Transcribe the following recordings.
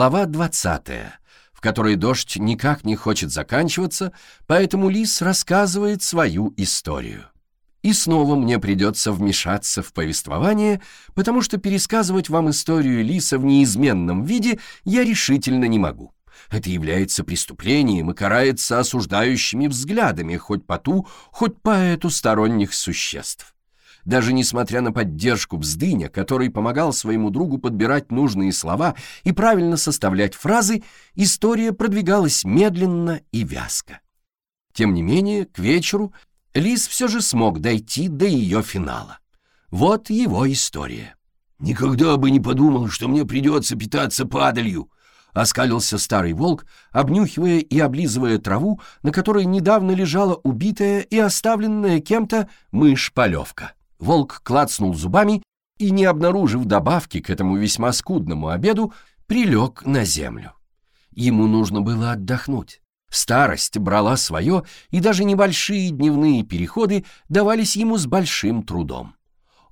Глава 20, в которой дождь никак не хочет заканчиваться, поэтому лис рассказывает свою историю. И снова мне придется вмешаться в повествование, потому что пересказывать вам историю лиса в неизменном виде я решительно не могу. Это является преступлением и карается осуждающими взглядами хоть по ту, хоть по эту сторонних существ. Даже несмотря на поддержку Бздыня, который помогал своему другу подбирать нужные слова и правильно составлять фразы, история продвигалась медленно и вязко. Тем не менее, к вечеру Лис все же смог дойти до ее финала. Вот его история. «Никогда бы не подумал, что мне придется питаться падалью», — оскалился старый волк, обнюхивая и облизывая траву, на которой недавно лежала убитая и оставленная кем-то мышь-полевка. Волк клацнул зубами и, не обнаружив добавки к этому весьма скудному обеду, прилег на землю. Ему нужно было отдохнуть. Старость брала свое, и даже небольшие дневные переходы давались ему с большим трудом.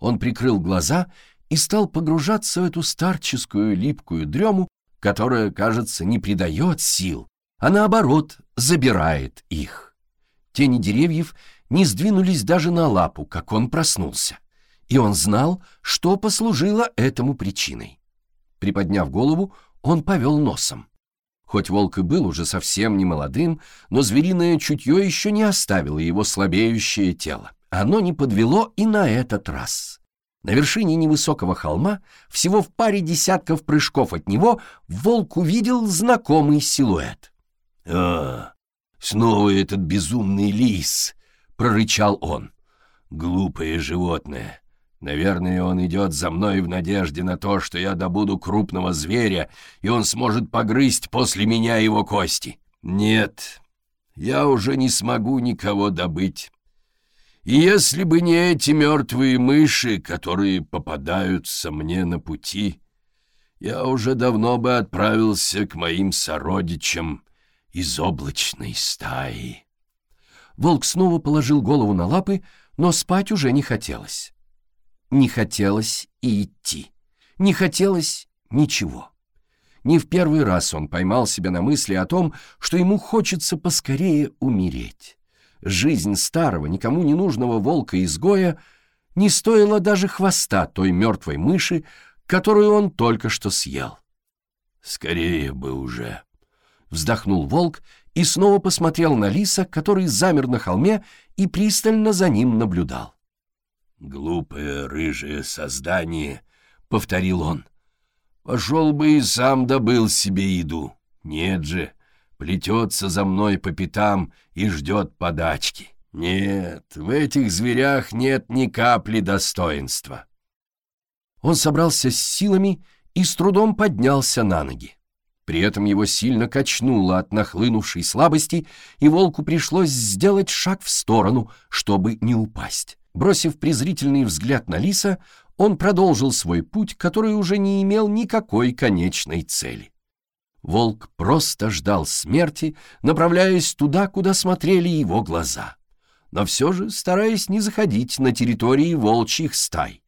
Он прикрыл глаза и стал погружаться в эту старческую липкую дрему, которая, кажется, не придает сил, а наоборот забирает их. Тени деревьев не сдвинулись даже на лапу, как он проснулся, и он знал, что послужило этому причиной. Приподняв голову, он повел носом. Хоть волк и был уже совсем не молодым, но звериное чутье еще не оставило его слабеющее тело. Оно не подвело и на этот раз. На вершине невысокого холма, всего в паре десятков прыжков от него, волк увидел знакомый силуэт. «А, снова этот безумный лис!» — прорычал он. «Глупое животное! Наверное, он идет за мной в надежде на то, что я добуду крупного зверя, и он сможет погрызть после меня его кости. Нет, я уже не смогу никого добыть. И если бы не эти мертвые мыши, которые попадаются мне на пути, я уже давно бы отправился к моим сородичам из облачной стаи. Волк снова положил голову на лапы, но спать уже не хотелось. Не хотелось и идти. Не хотелось ничего. Не в первый раз он поймал себя на мысли о том, что ему хочется поскорее умереть. Жизнь старого, никому не нужного волка-изгоя не стоила даже хвоста той мертвой мыши, которую он только что съел. «Скорее бы уже!» — вздохнул волк и снова посмотрел на лиса, который замер на холме и пристально за ним наблюдал. «Глупое рыжее создание», — повторил он. «Пошел бы и сам добыл себе еду. Нет же, плетется за мной по пятам и ждет подачки. Нет, в этих зверях нет ни капли достоинства». Он собрался с силами и с трудом поднялся на ноги. При этом его сильно качнуло от нахлынувшей слабости, и волку пришлось сделать шаг в сторону, чтобы не упасть. Бросив презрительный взгляд на лиса, он продолжил свой путь, который уже не имел никакой конечной цели. Волк просто ждал смерти, направляясь туда, куда смотрели его глаза, но все же стараясь не заходить на территории волчьих стай.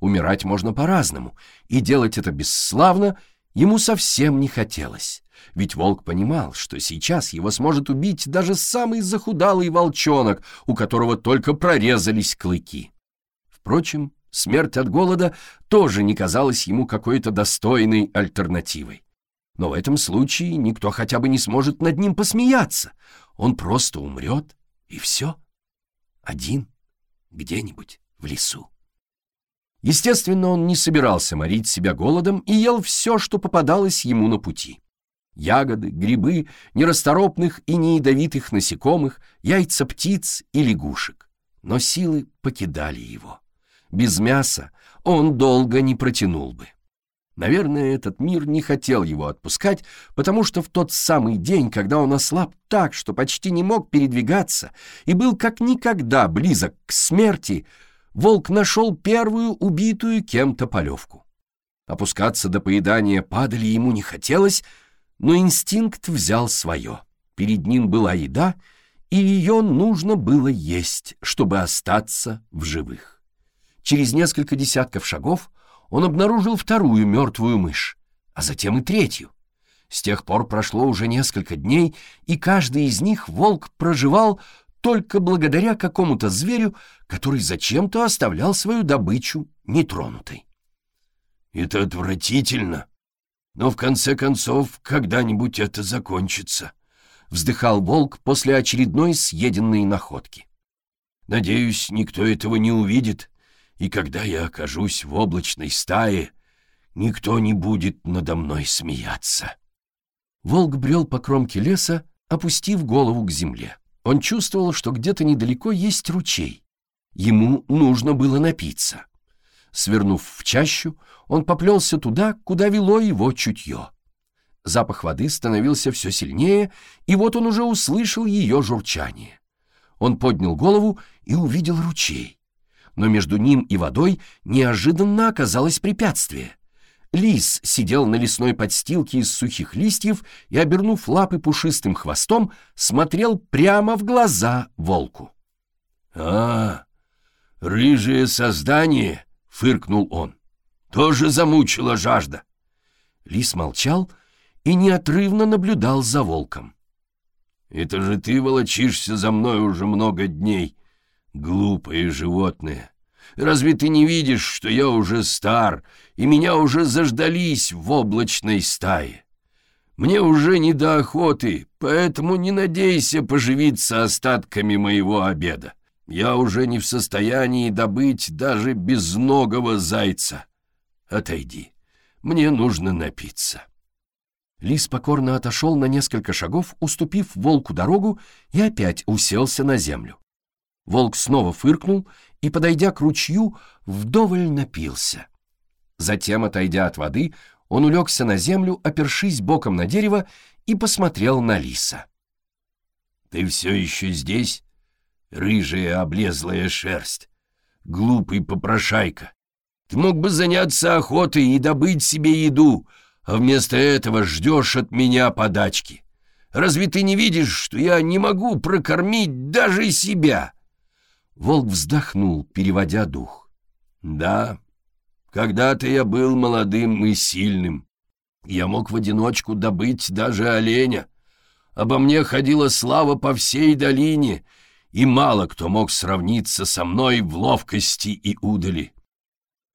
Умирать можно по-разному, и делать это бесславно ему совсем не хотелось. Ведь волк понимал, что сейчас его сможет убить даже самый захудалый волчонок, у которого только прорезались клыки. Впрочем, смерть от голода тоже не казалась ему какой-то достойной альтернативой. Но в этом случае никто хотя бы не сможет над ним посмеяться. Он просто умрет, и все. Один, где-нибудь в лесу. Естественно, он не собирался морить себя голодом и ел все, что попадалось ему на пути ягоды, грибы, нерасторопных и неядовитых насекомых, яйца птиц и лягушек. Но силы покидали его. Без мяса он долго не протянул бы. Наверное, этот мир не хотел его отпускать, потому что в тот самый день, когда он ослаб так, что почти не мог передвигаться и был как никогда близок к смерти, волк нашел первую убитую кем-то полевку. Опускаться до поедания падали ему не хотелось, но инстинкт взял свое. Перед ним была еда, и ее нужно было есть, чтобы остаться в живых. Через несколько десятков шагов он обнаружил вторую мертвую мышь, а затем и третью. С тех пор прошло уже несколько дней, и каждый из них волк проживал только благодаря какому-то зверю, который зачем-то оставлял свою добычу нетронутой. «Это отвратительно, но в конце концов когда-нибудь это закончится», — вздыхал волк после очередной съеденной находки. «Надеюсь, никто этого не увидит, и когда я окажусь в облачной стае, никто не будет надо мной смеяться». Волк брел по кромке леса, опустив голову к земле. Он чувствовал, что где-то недалеко есть ручей. Ему нужно было напиться. Свернув в чащу, он поплелся туда, куда вело его чутье. Запах воды становился все сильнее, и вот он уже услышал ее журчание. Он поднял голову и увидел ручей. Но между ним и водой неожиданно оказалось препятствие. Лис сидел на лесной подстилке из сухих листьев и, обернув лапы пушистым хвостом, смотрел прямо в глаза волку. «А, рыжее создание!» — фыркнул он. «Тоже замучила жажда!» Лис молчал и неотрывно наблюдал за волком. «Это же ты волочишься за мной уже много дней, глупое животное!» Разве ты не видишь, что я уже стар, и меня уже заждались в облачной стае? Мне уже не до охоты, поэтому не надейся поживиться остатками моего обеда. Я уже не в состоянии добыть даже безногого зайца. Отойди, мне нужно напиться». Лис покорно отошел на несколько шагов, уступив волку дорогу, и опять уселся на землю. Волк снова фыркнул и, подойдя к ручью, вдоволь напился. Затем, отойдя от воды, он улегся на землю, опершись боком на дерево, и посмотрел на лиса. «Ты все еще здесь, рыжая облезлая шерсть, глупый попрошайка? Ты мог бы заняться охотой и добыть себе еду, а вместо этого ждешь от меня подачки. Разве ты не видишь, что я не могу прокормить даже себя?» Волк вздохнул, переводя дух. «Да, когда-то я был молодым и сильным. Я мог в одиночку добыть даже оленя. Обо мне ходила слава по всей долине, и мало кто мог сравниться со мной в ловкости и удали.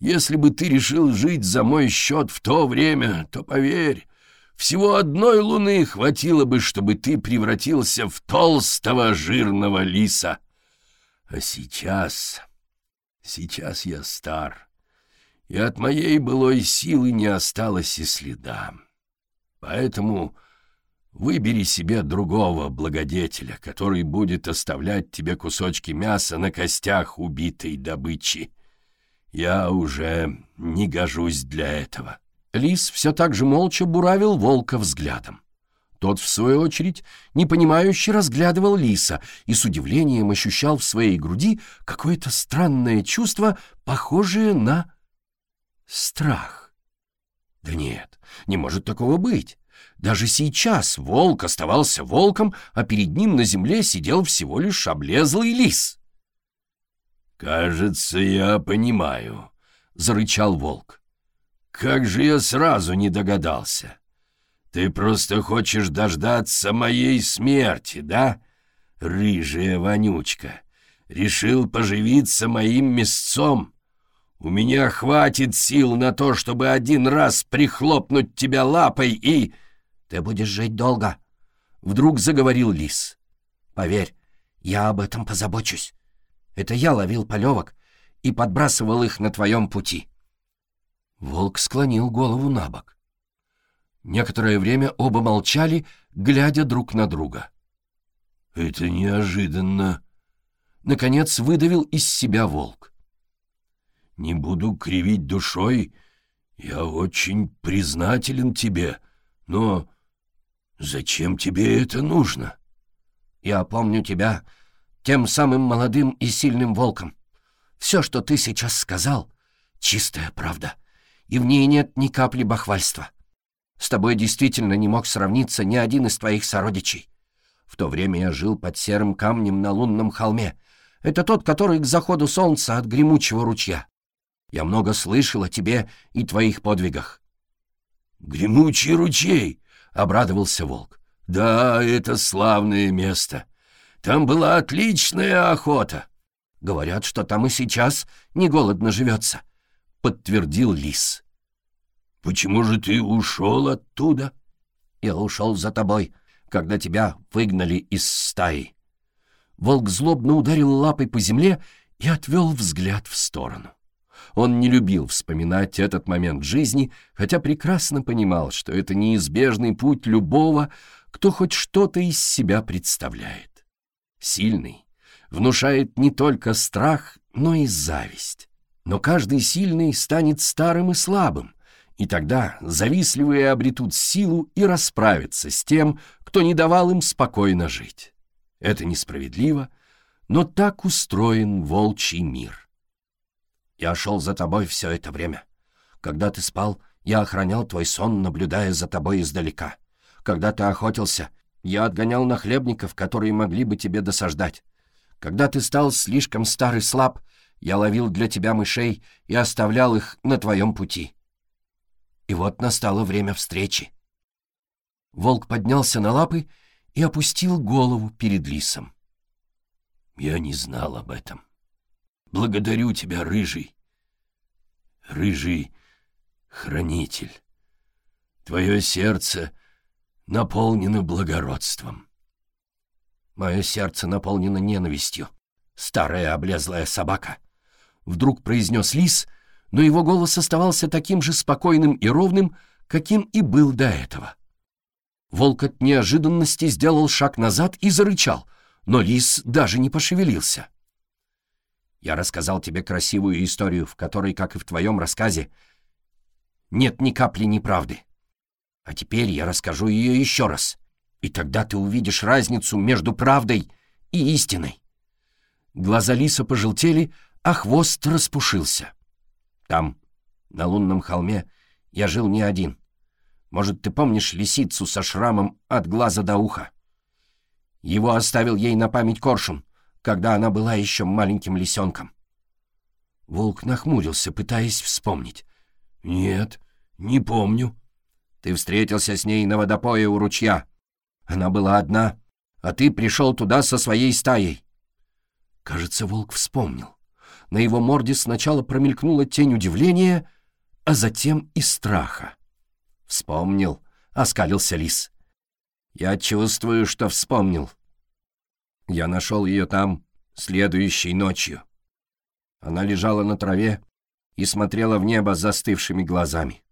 Если бы ты решил жить за мой счет в то время, то, поверь, всего одной луны хватило бы, чтобы ты превратился в толстого жирного лиса». А сейчас... Сейчас я стар, и от моей былой силы не осталось и следа. Поэтому выбери себе другого благодетеля, который будет оставлять тебе кусочки мяса на костях убитой добычи. Я уже не гожусь для этого». Лис все так же молча буравил волка взглядом. Тот, в свою очередь, непонимающе разглядывал лиса и с удивлением ощущал в своей груди какое-то странное чувство, похожее на страх. Да нет, не может такого быть. Даже сейчас волк оставался волком, а перед ним на земле сидел всего лишь облезлый лис. «Кажется, я понимаю», — зарычал волк. «Как же я сразу не догадался!» Ты просто хочешь дождаться моей смерти, да, рыжая вонючка? Решил поживиться моим мясцом? У меня хватит сил на то, чтобы один раз прихлопнуть тебя лапой и... Ты будешь жить долго, — вдруг заговорил лис. Поверь, я об этом позабочусь. Это я ловил полевок и подбрасывал их на твоем пути. Волк склонил голову на бок. Некоторое время оба молчали, глядя друг на друга. «Это неожиданно!» Наконец выдавил из себя волк. «Не буду кривить душой, я очень признателен тебе, но зачем тебе это нужно?» «Я помню тебя тем самым молодым и сильным волком. Все, что ты сейчас сказал, чистая правда, и в ней нет ни капли бахвальства. С тобой действительно не мог сравниться ни один из твоих сородичей. В то время я жил под серым камнем на лунном холме. Это тот, который к заходу солнца от гремучего ручья. Я много слышал о тебе и твоих подвигах. «Гремучий ручей!» —— обрадовался волк. «Да, это славное место. Там была отличная охота». «Говорят, что там и сейчас не голодно живется», — подтвердил лис. «Почему же ты ушел оттуда?» «Я ушел за тобой, когда тебя выгнали из стаи». Волк злобно ударил лапой по земле и отвел взгляд в сторону. Он не любил вспоминать этот момент жизни, хотя прекрасно понимал, что это неизбежный путь любого, кто хоть что-то из себя представляет. Сильный внушает не только страх, но и зависть. Но каждый сильный станет старым и слабым, и тогда завистливые обретут силу и расправятся с тем, кто не давал им спокойно жить. Это несправедливо, но так устроен волчий мир. Я шел за тобой все это время. Когда ты спал, я охранял твой сон, наблюдая за тобой издалека. Когда ты охотился, я отгонял нахлебников, которые могли бы тебе досаждать. Когда ты стал слишком стар и слаб, я ловил для тебя мышей и оставлял их на твоем пути. И вот настало время встречи. Волк поднялся на лапы и опустил голову перед лисом. Я не знал об этом. Благодарю тебя, рыжий. Рыжий хранитель. Твое сердце наполнено благородством. Мое сердце наполнено ненавистью. Старая облезлая собака. Вдруг произнес лис, но его голос оставался таким же спокойным и ровным, каким и был до этого. Волк от неожиданности сделал шаг назад и зарычал, но лис даже не пошевелился. Я рассказал тебе красивую историю, в которой, как и в твоем рассказе, нет ни капли неправды. А теперь я расскажу ее еще раз, и тогда ты увидишь разницу между правдой и истиной. Глаза лиса пожелтели, а хвост распушился. Там, на лунном холме, я жил не один. Может, ты помнишь лисицу со шрамом от глаза до уха? Его оставил ей на память коршун, когда она была еще маленьким лисенком. Волк нахмурился, пытаясь вспомнить. «Нет, не помню». «Ты встретился с ней на водопое у ручья. Она была одна, а ты пришел туда со своей стаей». Кажется, волк вспомнил. На его морде сначала промелькнула тень удивления, а затем и страха. «Вспомнил», — оскалился лис. «Я чувствую, что вспомнил. Я нашел ее там следующей ночью. Она лежала на траве и смотрела в небо застывшими глазами.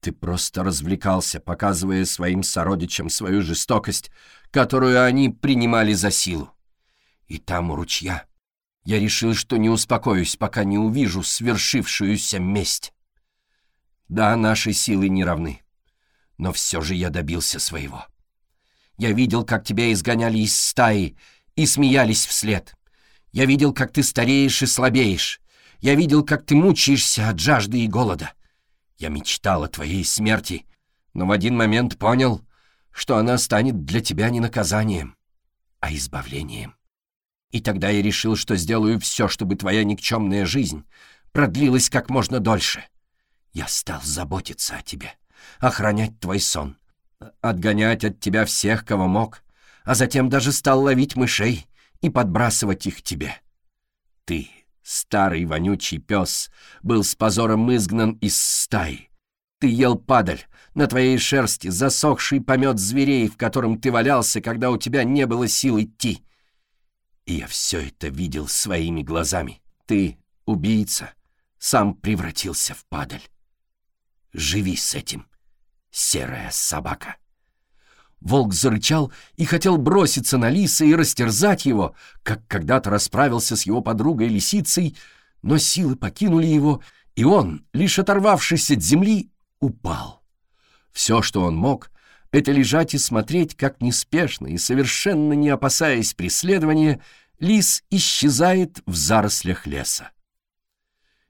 Ты просто развлекался, показывая своим сородичам свою жестокость, которую они принимали за силу. И там у ручья я решил, что не успокоюсь, пока не увижу свершившуюся месть. Да, наши силы не равны, но все же я добился своего. Я видел, как тебя изгоняли из стаи и смеялись вслед. Я видел, как ты стареешь и слабеешь. Я видел, как ты мучаешься от жажды и голода. Я мечтал о твоей смерти, но в один момент понял, что она станет для тебя не наказанием, а избавлением. И тогда я решил, что сделаю все, чтобы твоя никчемная жизнь продлилась как можно дольше. Я стал заботиться о тебе, охранять твой сон, отгонять от тебя всех, кого мог, а затем даже стал ловить мышей и подбрасывать их тебе. Ты Старый вонючий пес был с позором изгнан из стаи. Ты ел падаль, на твоей шерсти засохший помет зверей, в котором ты валялся, когда у тебя не было сил идти. Я все это видел своими глазами. Ты, убийца, сам превратился в падаль. Живи с этим, серая собака. Волк зарычал и хотел броситься на лиса и растерзать его, как когда-то расправился с его подругой лисицей, но силы покинули его, и он, лишь оторвавшись от земли, упал. Все, что он мог, это лежать и смотреть, как неспешно и совершенно не опасаясь преследования, лис исчезает в зарослях леса.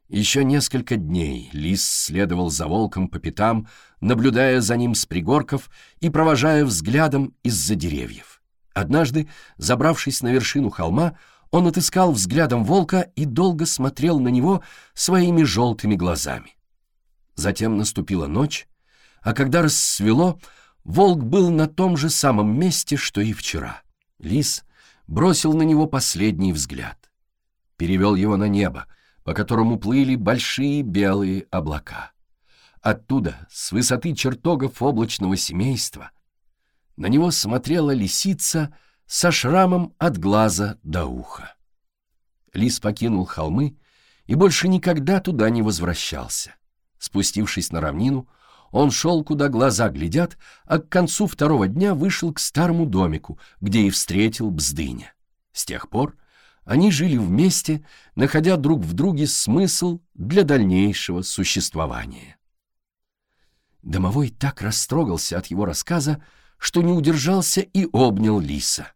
Еще несколько дней лис следовал за волком по пятам, наблюдая за ним с пригорков и провожая взглядом из-за деревьев. Однажды, забравшись на вершину холма, он отыскал взглядом волка и долго смотрел на него своими желтыми глазами. Затем наступила ночь, а когда рассвело, волк был на том же самом месте, что и вчера. Лис бросил на него последний взгляд. Перевел его на небо, по которому плыли большие белые облака. Оттуда, с высоты чертогов облачного семейства, на него смотрела лисица со шрамом от глаза до уха. Лис покинул холмы и больше никогда туда не возвращался. Спустившись на равнину, он шел, куда глаза глядят, а к концу второго дня вышел к старому домику, где и встретил Бздыня. С тех пор они жили вместе, находя друг в друге смысл для дальнейшего существования. Домовой так растрогался от его рассказа, что не удержался и обнял лиса.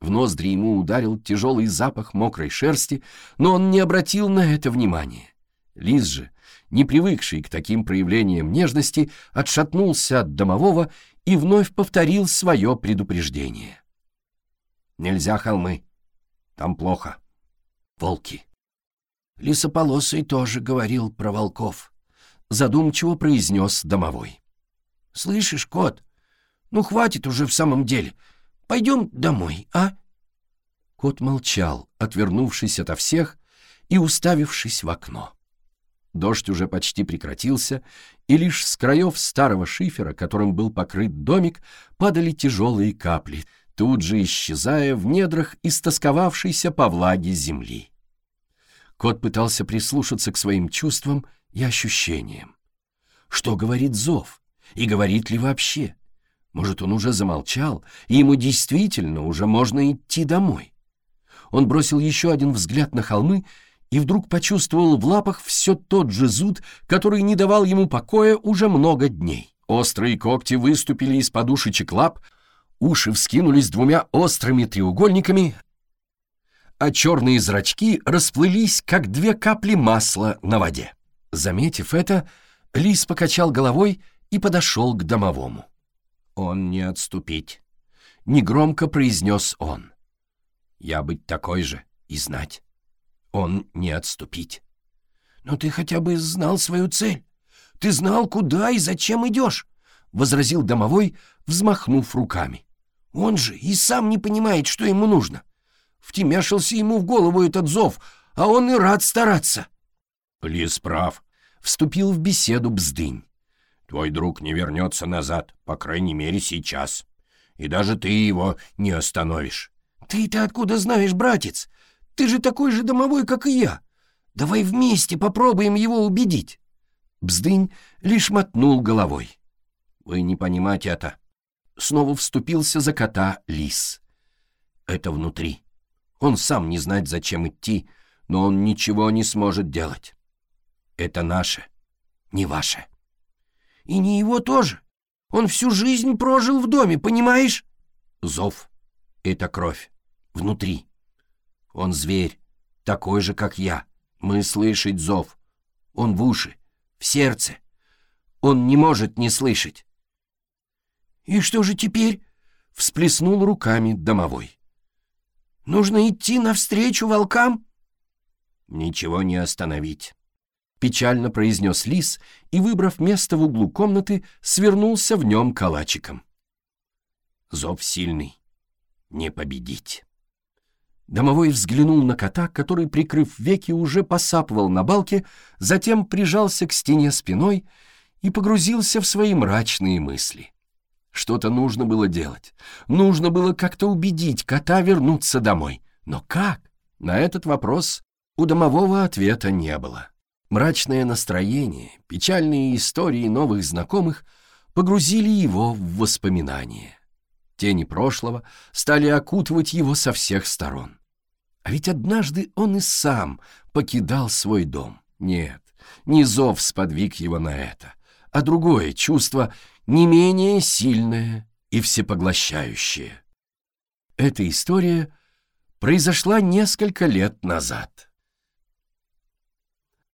В ноздри ему ударил тяжелый запах мокрой шерсти, но он не обратил на это внимания. Лис же, не привыкший к таким проявлениям нежности, отшатнулся от домового и вновь повторил свое предупреждение. «Нельзя холмы. Там плохо. Волки». Лисополосый тоже говорил про волков. Задумчиво произнес домовой. «Слышишь, кот, ну хватит уже в самом деле. Пойдем домой, а?» Кот молчал, отвернувшись ото всех и уставившись в окно. Дождь уже почти прекратился, и лишь с краев старого шифера, которым был покрыт домик, падали тяжелые капли, тут же исчезая в недрах истосковавшейся по влаге земли. Кот пытался прислушаться к своим чувствам и ощущениям. Что говорит зов? И говорит ли вообще? Может, он уже замолчал, и ему действительно уже можно идти домой? Он бросил еще один взгляд на холмы и вдруг почувствовал в лапах все тот же зуд, который не давал ему покоя уже много дней. Острые когти выступили из подушечек лап, уши вскинулись двумя острыми треугольниками, а черные зрачки расплылись, как две капли масла на воде. Заметив это, лис покачал головой и подошел к домовому. «Он не отступить», — негромко произнес он. «Я быть такой же и знать» он не отступить. «Но ты хотя бы знал свою цель. Ты знал, куда и зачем идешь», — возразил домовой, взмахнув руками. «Он же и сам не понимает, что ему нужно. Втемяшился ему в голову этот зов, а он и рад стараться». «Лис прав», — вступил в беседу Бздынь. «Твой друг не вернется назад, по крайней мере, сейчас. И даже ты его не остановишь». «Ты-то откуда знаешь, братец? Ты же такой же домовой, как и я. Давай вместе попробуем его убедить». Бздынь лишь мотнул головой. «Вы не понимаете это». Снова вступился за кота лис. «Это внутри. Он сам не знает, зачем идти, но он ничего не сможет делать. Это наше, не ваше». «И не его тоже. Он всю жизнь прожил в доме, понимаешь?» «Зов — это кровь. Внутри. Он зверь, такой же, как я. Мы слышать зов. Он в уши, в сердце. Он не может не слышать. «И что же теперь?» — всплеснул руками домовой. «Нужно идти навстречу волкам?» «Ничего не остановить», — печально произнес лис и, выбрав место в углу комнаты, свернулся в нем калачиком. «Зов сильный, не победить». Домовой взглянул на кота, который, прикрыв веки, уже посапывал на балке, затем прижался к стене спиной и погрузился в свои мрачные мысли. Что-то нужно было делать. Нужно было как-то убедить кота вернуться домой. Но как? На этот вопрос у домового ответа не было. Мрачное настроение, печальные истории новых знакомых погрузили его в воспоминания. Тени прошлого стали окутывать его со всех сторон. А ведь однажды он и сам покидал свой дом. Нет, не зов сподвиг его на это, а другое чувство, не менее сильное и всепоглощающее. Эта история произошла несколько лет назад.